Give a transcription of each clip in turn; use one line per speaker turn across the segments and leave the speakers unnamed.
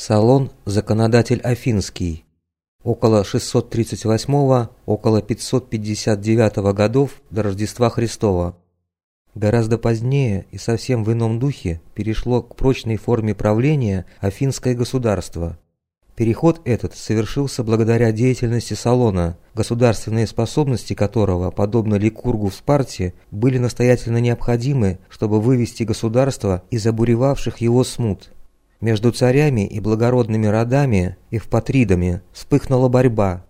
Салон «Законодатель Афинский». Около 638 около 559 годов до Рождества Христова. Гораздо позднее и совсем в ином духе перешло к прочной форме правления Афинское государство. Переход этот совершился благодаря деятельности Салона, государственные способности которого, подобно Ликургу в Спарте, были настоятельно необходимы, чтобы вывести государство из обуревавших его смут. Между царями и благородными родами и впатридами вспыхнула борьба.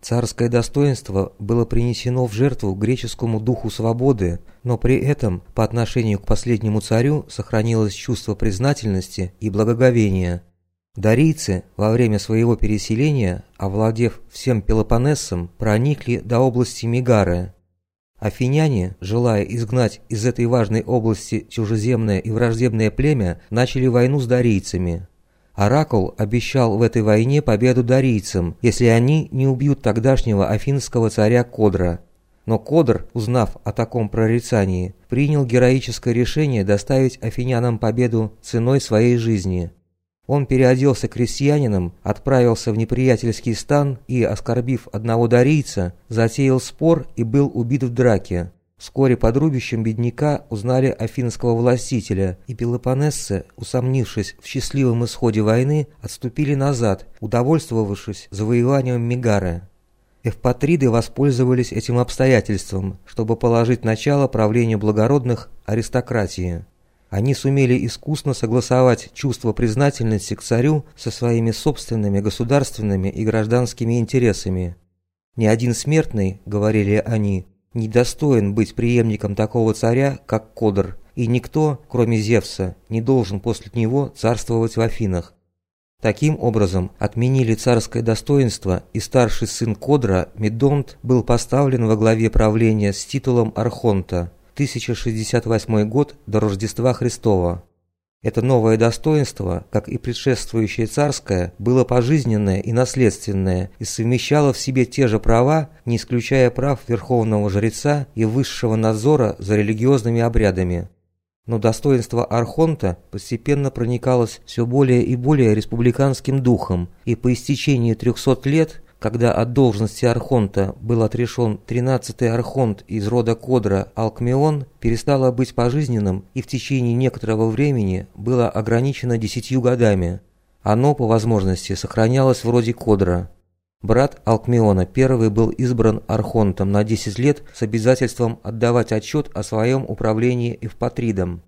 Царское достоинство было принесено в жертву греческому духу свободы, но при этом по отношению к последнему царю сохранилось чувство признательности и благоговения. Дарийцы во время своего переселения, овладев всем Пелопоннесом, проникли до области Мегары, Афиняне, желая изгнать из этой важной области чужеземное и враждебное племя, начали войну с дарийцами. Оракул обещал в этой войне победу дарийцам, если они не убьют тогдашнего афинского царя Кодра. Но Кодр, узнав о таком прорицании, принял героическое решение доставить афинянам победу ценой своей жизни – он переоделся крестьянином, отправился в неприятельский стан и, оскорбив одного дарийца, затеял спор и был убит в драке. Вскоре под рубищем бедняка узнали афинского властителя, и пелопонесцы, усомнившись в счастливом исходе войны, отступили назад, удовольствовавшись завоеванием Мегары. Эвпатриды воспользовались этим обстоятельством, чтобы положить начало правлению благородных аристократии. Они сумели искусно согласовать чувство признательности к царю со своими собственными государственными и гражданскими интересами. «Ни один смертный, — говорили они, — не достоин быть преемником такого царя, как Кодр, и никто, кроме Зевса, не должен после него царствовать в Афинах. Таким образом, отменили царское достоинство, и старший сын Кодра, Медонт, был поставлен во главе правления с титулом Архонта – 1068 год до Рождества Христова. Это новое достоинство, как и предшествующее царское, было пожизненное и наследственное и совмещало в себе те же права, не исключая прав верховного жреца и высшего надзора за религиозными обрядами. Но достоинство Архонта постепенно проникалось все более и более республиканским духом, и по истечении 300 лет когда от должности архонта был отрешен тринадцатый архонт из рода Кодра Алкмеон, перестало быть пожизненным и в течение некоторого времени было ограничено десятью годами. Оно, по возможности, сохранялось вроде Кодра. Брат Алкмеона первый был избран архонтом на 10 лет с обязательством отдавать отчет о своем управлении Эвпатридом.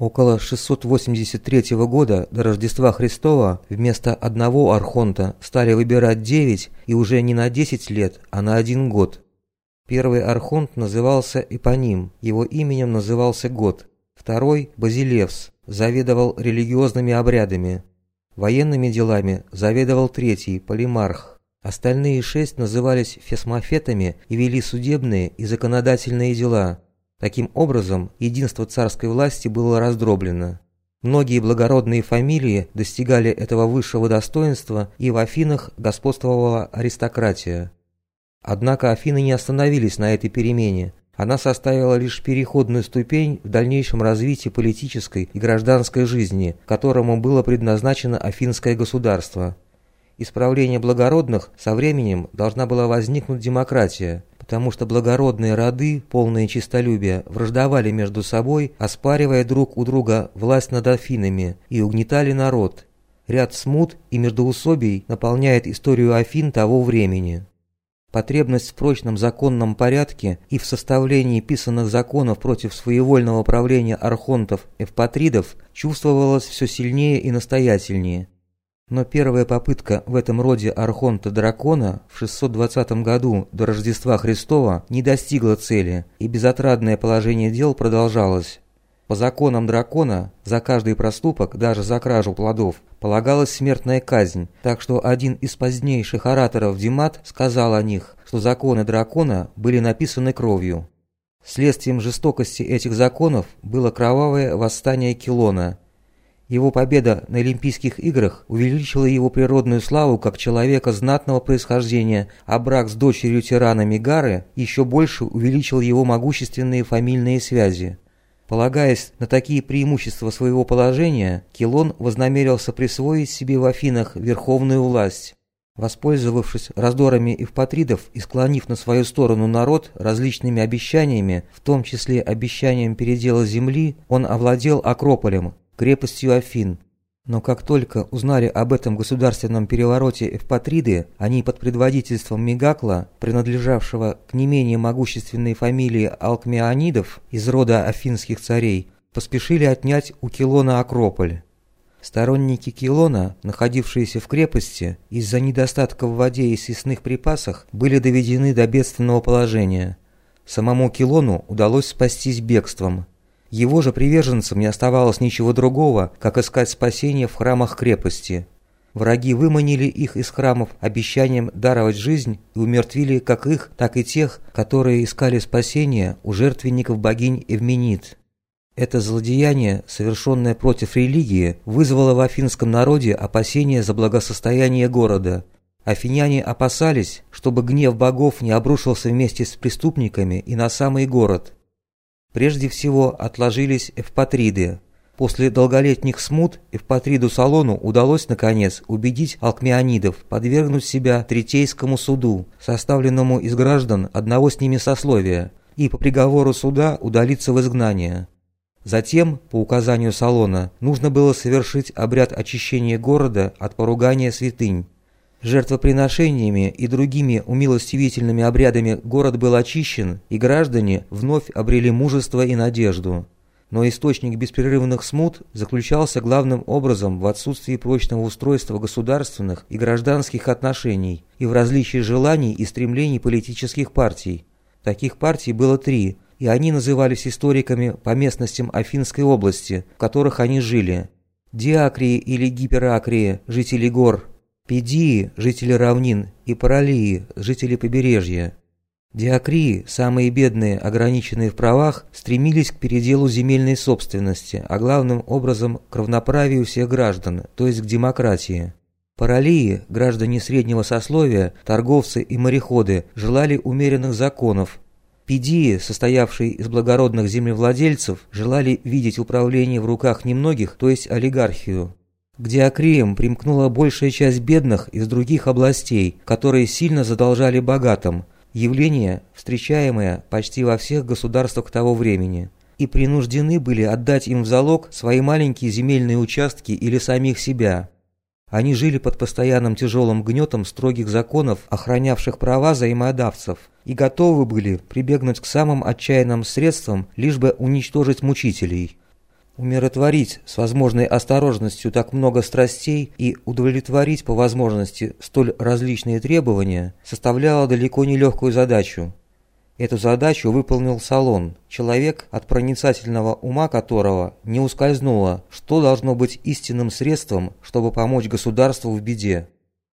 Около 683 года до Рождества Христова вместо одного архонта стали выбирать девять и уже не на 10 лет, а на один год. Первый архонт назывался Эпоним, его именем назывался Год. Второй – Базилевс, заведовал религиозными обрядами. Военными делами заведовал третий – Полимарх. Остальные шесть назывались фесмофетами и вели судебные и законодательные дела – Таким образом, единство царской власти было раздроблено. Многие благородные фамилии достигали этого высшего достоинства, и в Афинах господствовала аристократия. Однако Афины не остановились на этой перемене. Она составила лишь переходную ступень в дальнейшем развитии политической и гражданской жизни, которому было предназначено афинское государство. Исправление благородных со временем должна была возникнуть демократия, потому что благородные роды, полные честолюбия, враждовали между собой, оспаривая друг у друга власть над Афинами и угнетали народ. Ряд смут и междоусобий наполняет историю Афин того времени. Потребность в прочном законном порядке и в составлении писанных законов против своевольного правления архонтов-эвпатридов чувствовалась все сильнее и настоятельнее – но первая попытка в этом роде Архонта Дракона в 620 году до Рождества Христова не достигла цели, и безотрадное положение дел продолжалось. По законам дракона за каждый проступок, даже за кражу плодов, полагалась смертная казнь, так что один из позднейших ораторов Димат сказал о них, что законы дракона были написаны кровью. Следствием жестокости этих законов было кровавое восстание Килона – его победа на Олимпийских играх увеличила его природную славу как человека знатного происхождения, а брак с дочерью тирана Мегары еще больше увеличил его могущественные фамильные связи. Полагаясь на такие преимущества своего положения, Килон вознамерился присвоить себе в Афинах верховную власть. Воспользовавшись раздорами эвпатридов и склонив на свою сторону народ различными обещаниями, в том числе обещанием передела земли, он овладел Акрополем, крепостью Афин. Но как только узнали об этом государственном перевороте Эвпатриды, они под предводительством Мегакла, принадлежавшего к не менее могущественной фамилии Алкмеонидов из рода афинских царей, поспешили отнять у Килона Акрополь. Сторонники Килона, находившиеся в крепости, из-за недостатка в воде и съестных припасах, были доведены до бедственного положения. Самому Килону удалось спастись бегством. Его же приверженцам не оставалось ничего другого, как искать спасение в храмах крепости. Враги выманили их из храмов обещанием даровать жизнь и умертвили как их, так и тех, которые искали спасения у жертвенников богинь Эвменит. Это злодеяние, совершенное против религии, вызвало в афинском народе опасения за благосостояние города. Афиняне опасались, чтобы гнев богов не обрушился вместе с преступниками и на самый город. Прежде всего отложились эвпатриды. После долголетних смут Эвпатриду Салону удалось, наконец, убедить алкмеонидов подвергнуть себя Третейскому суду, составленному из граждан одного с ними сословия, и по приговору суда удалиться в изгнание. Затем, по указанию Салона, нужно было совершить обряд очищения города от поругания святынь. Жертвоприношениями и другими умилостивительными обрядами город был очищен, и граждане вновь обрели мужество и надежду. Но источник беспрерывных смут заключался главным образом в отсутствии прочного устройства государственных и гражданских отношений и в различии желаний и стремлений политических партий. Таких партий было три – и они назывались историками по местностям Афинской области, в которых они жили. Диакрии или Гиперакрии – жители гор, Педии – жители равнин и Паралии – жители побережья. Диакрии, самые бедные, ограниченные в правах, стремились к переделу земельной собственности, а главным образом к равноправию всех граждан, то есть к демократии. Паралии, граждане среднего сословия, торговцы и мореходы, желали умеренных законов, Педии, состоявшие из благородных землевладельцев, желали видеть управление в руках немногих, то есть олигархию. К диакриям примкнула большая часть бедных из других областей, которые сильно задолжали богатым, явление, встречаемое почти во всех государствах того времени, и принуждены были отдать им в залог свои маленькие земельные участки или самих себя. Они жили под постоянным тяжелым гнетом строгих законов, охранявших права взаимодавцев, и готовы были прибегнуть к самым отчаянным средствам, лишь бы уничтожить мучителей. Умиротворить с возможной осторожностью так много страстей и удовлетворить по возможности столь различные требования составляло далеко не легкую задачу. Эту задачу выполнил Салон, человек, от проницательного ума которого не ускользнуло, что должно быть истинным средством, чтобы помочь государству в беде.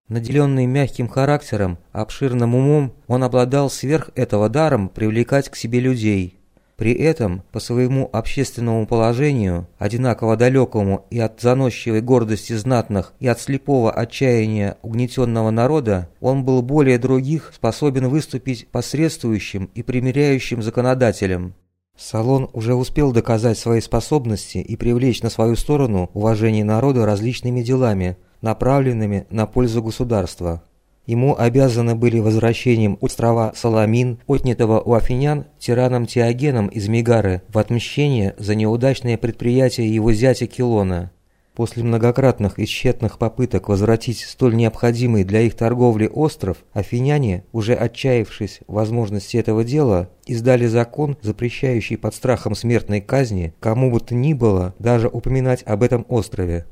Наделенный мягким характером, обширным умом, он обладал сверх этого даром привлекать к себе людей, при этом, по своему общественному положению, одинаково далекому и от заносчивой гордости знатных, и от слепого отчаяния угнетенного народа, он был более других способен выступить посредствующим и примиряющим законодателем. Салон уже успел доказать свои способности и привлечь на свою сторону уважение народа различными делами, направленными на пользу государства. Ему обязаны были возвращением острова Саламин, отнятого у афинян тираном Теогеном из Мегары, в отмщение за неудачное предприятие его зятя Килона. После многократных и тщетных попыток возвратить столь необходимый для их торговли остров, афиняне, уже отчаявшись возможности этого дела, издали закон, запрещающий под страхом смертной казни кому бы то ни было даже упоминать об этом острове.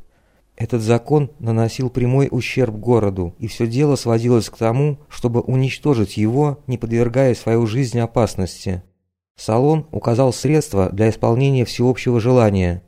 Этот закон наносил прямой ущерб городу, и все дело сводилось к тому, чтобы уничтожить его, не подвергая свою жизнь опасности. Салон указал средства для исполнения всеобщего желания.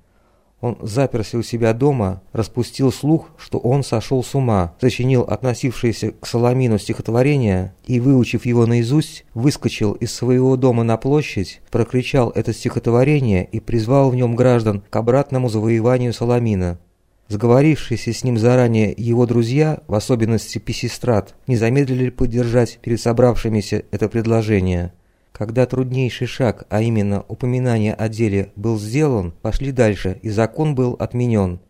Он заперся у себя дома, распустил слух, что он сошел с ума, сочинил относившееся к Соломину стихотворение и, выучив его наизусть, выскочил из своего дома на площадь, прокричал это стихотворение и призвал в нем граждан к обратному завоеванию Соломина. Сговорившиеся с ним заранее его друзья, в особенности Писистрат, не замедлили поддержать перед собравшимися это предложение. Когда труднейший шаг, а именно упоминание о деле, был сделан, пошли дальше, и закон был отменен.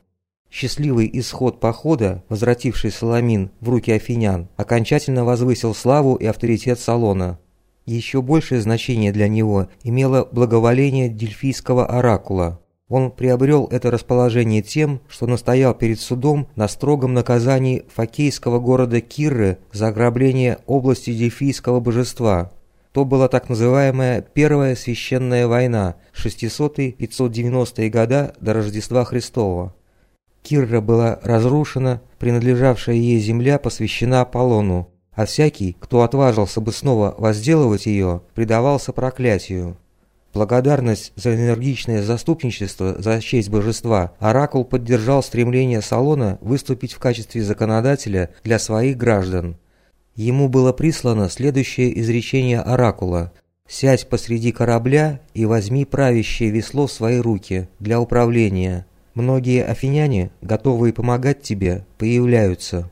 Счастливый исход похода, возвративший Соломин в руки афинян, окончательно возвысил славу и авторитет Салона. Еще большее значение для него имело благоволение дельфийского оракула. Он приобрел это расположение тем, что настоял перед судом на строгом наказании факейского города Кирры за ограбление области дельфийского божества. То была так называемая Первая священная война 600-590-е года до Рождества Христова. Кирра была разрушена, принадлежавшая ей земля посвящена Аполлону, а всякий, кто отважился бы снова возделывать ее, предавался проклятию. Благодарность за энергичное заступничество за честь божества, Оракул поддержал стремление Салона выступить в качестве законодателя для своих граждан. Ему было прислано следующее изречение Оракула «Сядь посреди корабля и возьми правящее весло в свои руки для управления, Многие афиняне, готовые помогать тебе, появляются.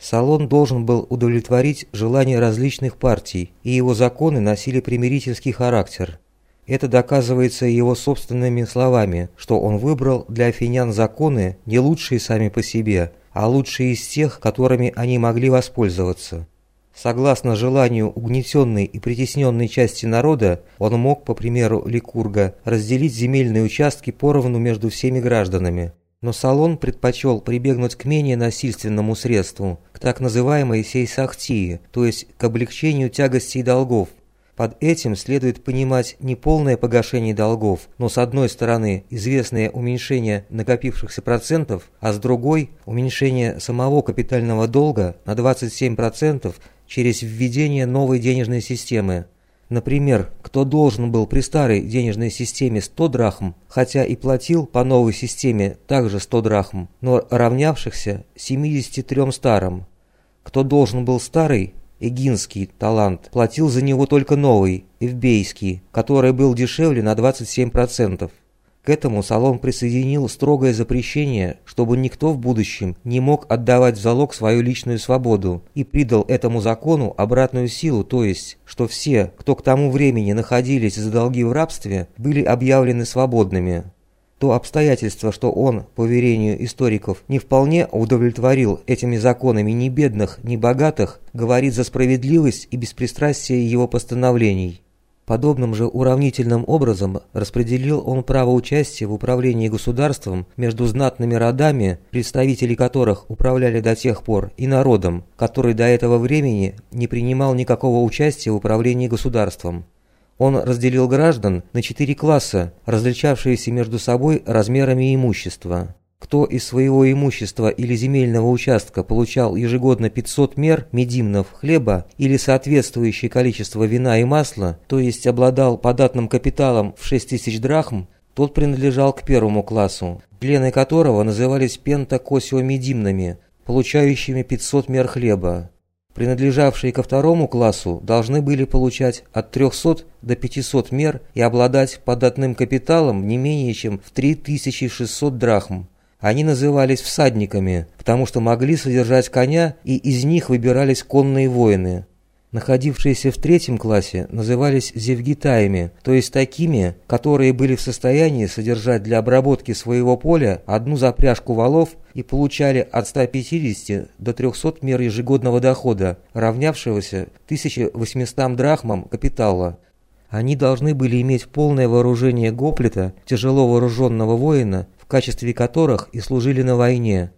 Салон должен был удовлетворить желания различных партий, и его законы носили примирительский характер. Это доказывается его собственными словами, что он выбрал для афинян законы не лучшие сами по себе, а лучшие из тех, которыми они могли воспользоваться. Согласно желанию угнетенной и притесненной части народа, он мог, по примеру Ликурга, разделить земельные участки поровну между всеми гражданами. Но Салон предпочел прибегнуть к менее насильственному средству, к так называемой сейсахтии, то есть к облегчению тягостей долгов. Под этим следует понимать не полное погашение долгов, но с одной стороны известное уменьшение накопившихся процентов, а с другой – уменьшение самого капитального долга на 27% через введение новой денежной системы. Например, кто должен был при старой денежной системе 100 драхм, хотя и платил по новой системе также 100 драхм, но равнявшихся 73 старым. Кто должен был старый, эгинский талант, платил за него только новый, эвбейский, который был дешевле на 27%. К этому Салон присоединил строгое запрещение, чтобы никто в будущем не мог отдавать в залог свою личную свободу, и придал этому закону обратную силу, то есть, что все, кто к тому времени находились за долги в рабстве, были объявлены свободными. То обстоятельство, что он, по уверению историков, не вполне удовлетворил этими законами ни бедных, ни богатых, говорит за справедливость и беспристрастие его постановлений. Подобным же уравнительным образом распределил он право участия в управлении государством между знатными родами, представители которых управляли до тех пор, и народом, который до этого времени не принимал никакого участия в управлении государством. Он разделил граждан на четыре класса, различавшиеся между собой размерами имущества. Кто из своего имущества или земельного участка получал ежегодно 500 мер медимнов хлеба или соответствующее количество вина и масла, то есть обладал податным капиталом в 6000 драхм, тот принадлежал к первому классу, члены которого назывались пентакосиомедимными, получающими 500 мер хлеба. Принадлежавшие ко второму классу должны были получать от 300 до 500 мер и обладать податным капиталом не менее чем в 3600 драхм. Они назывались всадниками, потому что могли содержать коня, и из них выбирались конные воины. Находившиеся в третьем классе назывались зевгитаями, то есть такими, которые были в состоянии содержать для обработки своего поля одну запряжку валов и получали от 150 до 300 мер ежегодного дохода, равнявшегося 1800 драхмам капитала. Они должны были иметь полное вооружение гоплита, тяжело вооруженного воина, в качестве которых и служили на войне.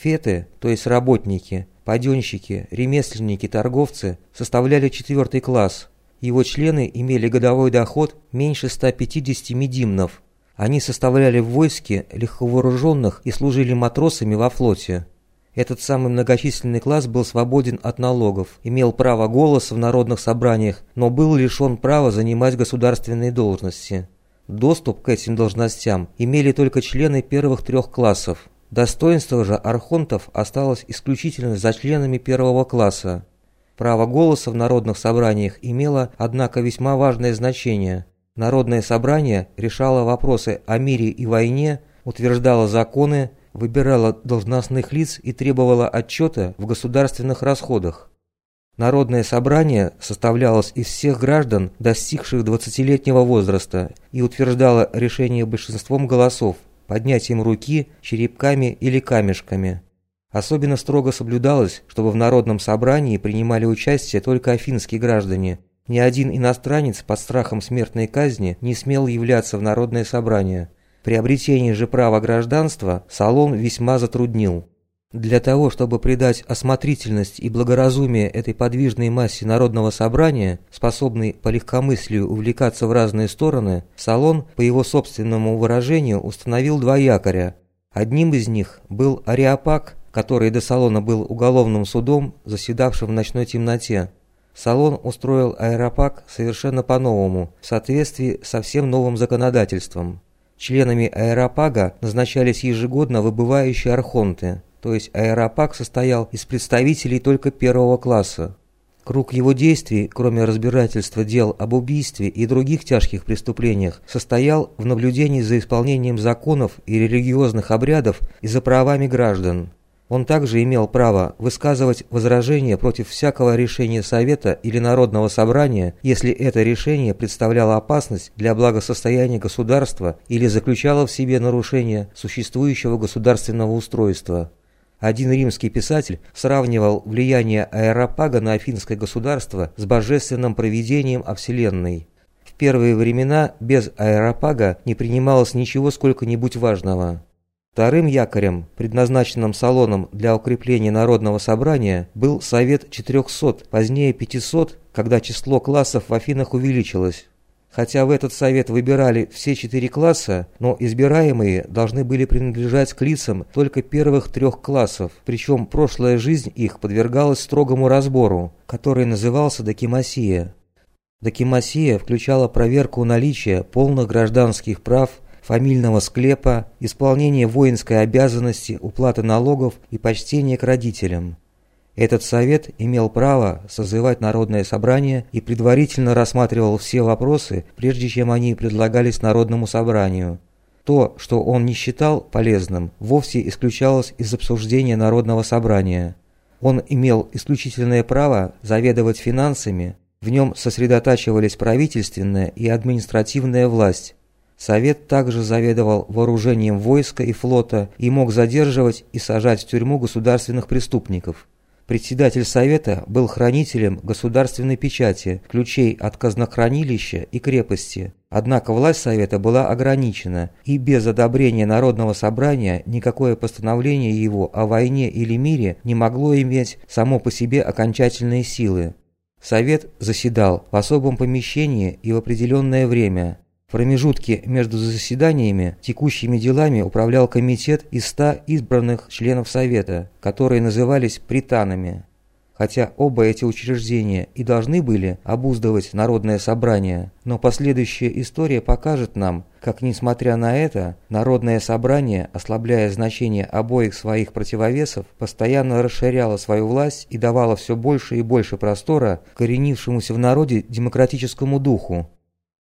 Феты, то есть работники, паденщики, ремесленники, торговцы, составляли четвертый класс. Его члены имели годовой доход меньше 150 медимнов. Они составляли в войске легковооруженных и служили матросами во флоте. Этот самый многочисленный класс был свободен от налогов, имел право голоса в народных собраниях, но был лишен права занимать государственные должности. Доступ к этим должностям имели только члены первых трех классов. Достоинство же архонтов осталось исключительно за членами первого класса. Право голоса в народных собраниях имело, однако, весьма важное значение. Народное собрание решало вопросы о мире и войне, утверждало законы, выбирало должностных лиц и требовало отчета в государственных расходах. Народное собрание составлялось из всех граждан, достигших 20-летнего возраста, и утверждало решение большинством голосов, поднятием руки, черепками или камешками. Особенно строго соблюдалось, чтобы в народном собрании принимали участие только афинские граждане. Ни один иностранец под страхом смертной казни не смел являться в народное собрание. Приобретение же права гражданства Салон весьма затруднил. Для того, чтобы придать осмотрительность и благоразумие этой подвижной массе народного собрания, способной по легкомыслию увлекаться в разные стороны, Салон, по его собственному выражению, установил два якоря. Одним из них был Ариапак, который до Салона был уголовным судом, заседавшим в ночной темноте. Салон устроил аэропак совершенно по-новому, в соответствии со всем новым законодательством. Членами аэропага назначались ежегодно выбывающие архонты – то есть аэропак состоял из представителей только первого класса. Круг его действий, кроме разбирательства дел об убийстве и других тяжких преступлениях, состоял в наблюдении за исполнением законов и религиозных обрядов и за правами граждан. Он также имел право высказывать возражения против всякого решения Совета или Народного собрания, если это решение представляло опасность для благосостояния государства или заключало в себе нарушение существующего государственного устройства. Один римский писатель сравнивал влияние Аэропага на афинское государство с божественным провидением о Вселенной. В первые времена без Аэропага не принималось ничего сколько-нибудь важного. Вторым якорем, предназначенным салоном для укрепления народного собрания, был Совет 400, позднее 500, когда число классов в Афинах увеличилось. Хотя в этот совет выбирали все четыре класса, но избираемые должны были принадлежать к лицам только первых трех классов, причем прошлая жизнь их подвергалась строгому разбору, который назывался докимасия. Докимасия включала проверку наличия полных гражданских прав, фамильного склепа, исполнение воинской обязанности, уплаты налогов и почтение к родителям. Этот совет имел право созывать народное собрание и предварительно рассматривал все вопросы, прежде чем они предлагались народному собранию. То, что он не считал полезным, вовсе исключалось из обсуждения народного собрания. Он имел исключительное право заведовать финансами, в нем сосредотачивались правительственная и административная власть. Совет также заведовал вооружением войска и флота и мог задерживать и сажать в тюрьму государственных преступников. Председатель Совета был хранителем государственной печати, ключей от казнохранилища и крепости. Однако власть Совета была ограничена, и без одобрения Народного собрания никакое постановление его о войне или мире не могло иметь само по себе окончательные силы. Совет заседал в особом помещении и в определенное время. В промежутке между заседаниями текущими делами управлял комитет из ста избранных членов Совета, которые назывались пританами. Хотя оба эти учреждения и должны были обуздывать народное собрание, но последующая история покажет нам, как, несмотря на это, народное собрание, ослабляя значение обоих своих противовесов, постоянно расширяло свою власть и давало все больше и больше простора коренившемуся в народе демократическому духу,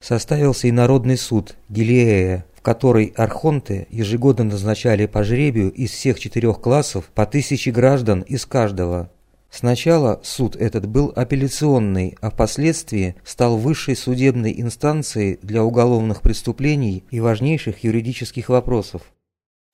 Составился и Народный суд Гилея, в который архонты ежегодно назначали по жребию из всех четырех классов по тысяче граждан из каждого. Сначала суд этот был апелляционный, а впоследствии стал высшей судебной инстанцией для уголовных преступлений и важнейших юридических вопросов.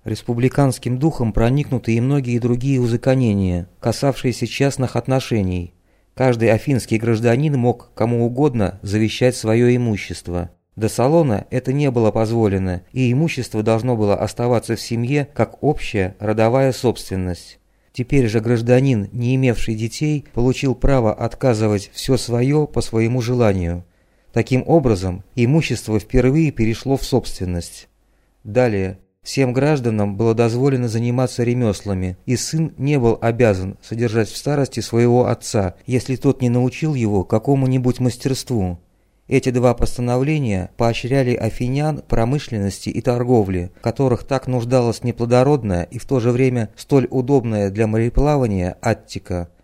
Республиканским духом проникнуты и многие другие узаконения, касавшиеся частных отношений – Каждый афинский гражданин мог кому угодно завещать свое имущество. До салона это не было позволено, и имущество должно было оставаться в семье как общая родовая собственность. Теперь же гражданин, не имевший детей, получил право отказывать все свое по своему желанию. Таким образом, имущество впервые перешло в собственность. Далее, Всем гражданам было дозволено заниматься ремеслами, и сын не был обязан содержать в старости своего отца, если тот не научил его какому-нибудь мастерству. Эти два постановления поощряли афинян промышленности и торговли, которых так нуждалась неплодородная и в то же время столь удобная для мореплавания Аттика –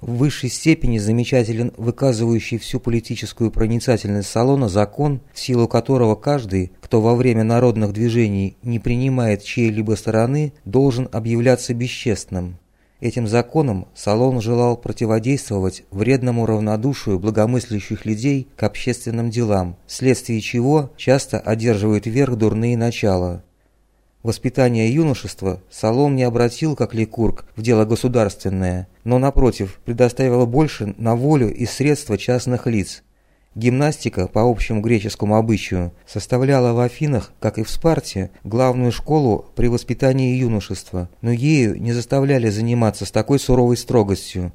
в высшей степени замечателен выказывающий всю политическую проницательность салона закон, в силу которого каждый, кто во время народных движений не принимает чьей-либо стороны, должен объявляться бесчестным. Этим законом Салон желал противодействовать вредному равнодушию благомыслящих людей к общественным делам, вследствие чего часто одерживают верх дурные начала. Воспитание юношества Салон не обратил, как Ликург, в дело государственное, но, напротив, предоставил больше на волю и средства частных лиц – Гимнастика, по общему греческому обычаю, составляла в Афинах, как и в Спарте, главную школу при воспитании юношества, но ею не заставляли заниматься с такой суровой строгостью.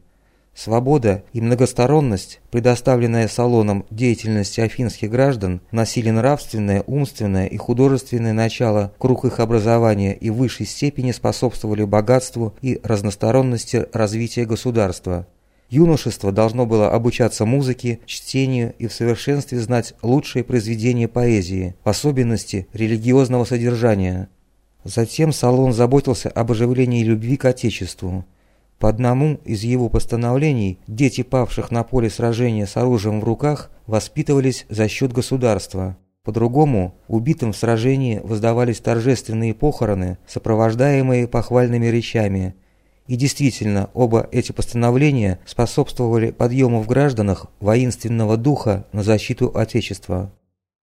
Свобода и многосторонность, предоставленная салоном деятельности афинских граждан, носили нравственное, умственное и художественное начало, круг их образования и в высшей степени способствовали богатству и разносторонности развития государства. Юношество должно было обучаться музыке, чтению и в совершенстве знать лучшие произведения поэзии, в особенности религиозного содержания. Затем Салон заботился об оживлении любви к Отечеству. По одному из его постановлений дети павших на поле сражения с оружием в руках воспитывались за счет государства. По-другому, убитым в сражении воздавались торжественные похороны, сопровождаемые похвальными речами – и действительно, оба эти постановления способствовали подъему в гражданах воинственного духа на защиту Отечества.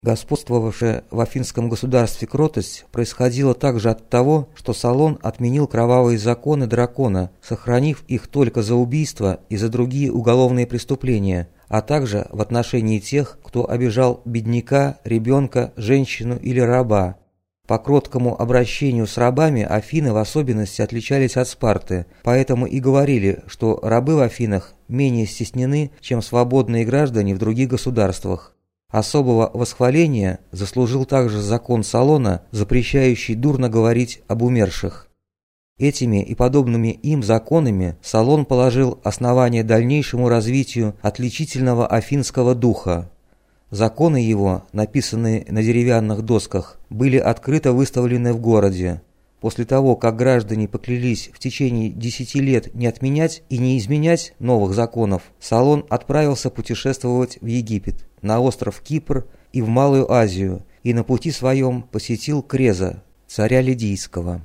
Господствовавшая в афинском государстве кротость происходила также от того, что Салон отменил кровавые законы дракона, сохранив их только за убийство и за другие уголовные преступления, а также в отношении тех, кто обижал бедняка, ребенка, женщину или раба, по кроткому обращению с рабами Афины в особенности отличались от Спарты, поэтому и говорили, что рабы в Афинах менее стеснены, чем свободные граждане в других государствах. Особого восхваления заслужил также закон Салона, запрещающий дурно говорить об умерших. Этими и подобными им законами Салон положил основание дальнейшему развитию отличительного афинского духа. Законы его, написанные на деревянных досках, были открыто выставлены в городе. После того, как граждане поклялись в течение десяти лет не отменять и не изменять новых законов, Салон отправился путешествовать в Египет, на остров Кипр и в Малую Азию, и на пути своем посетил Креза, царя Лидийского.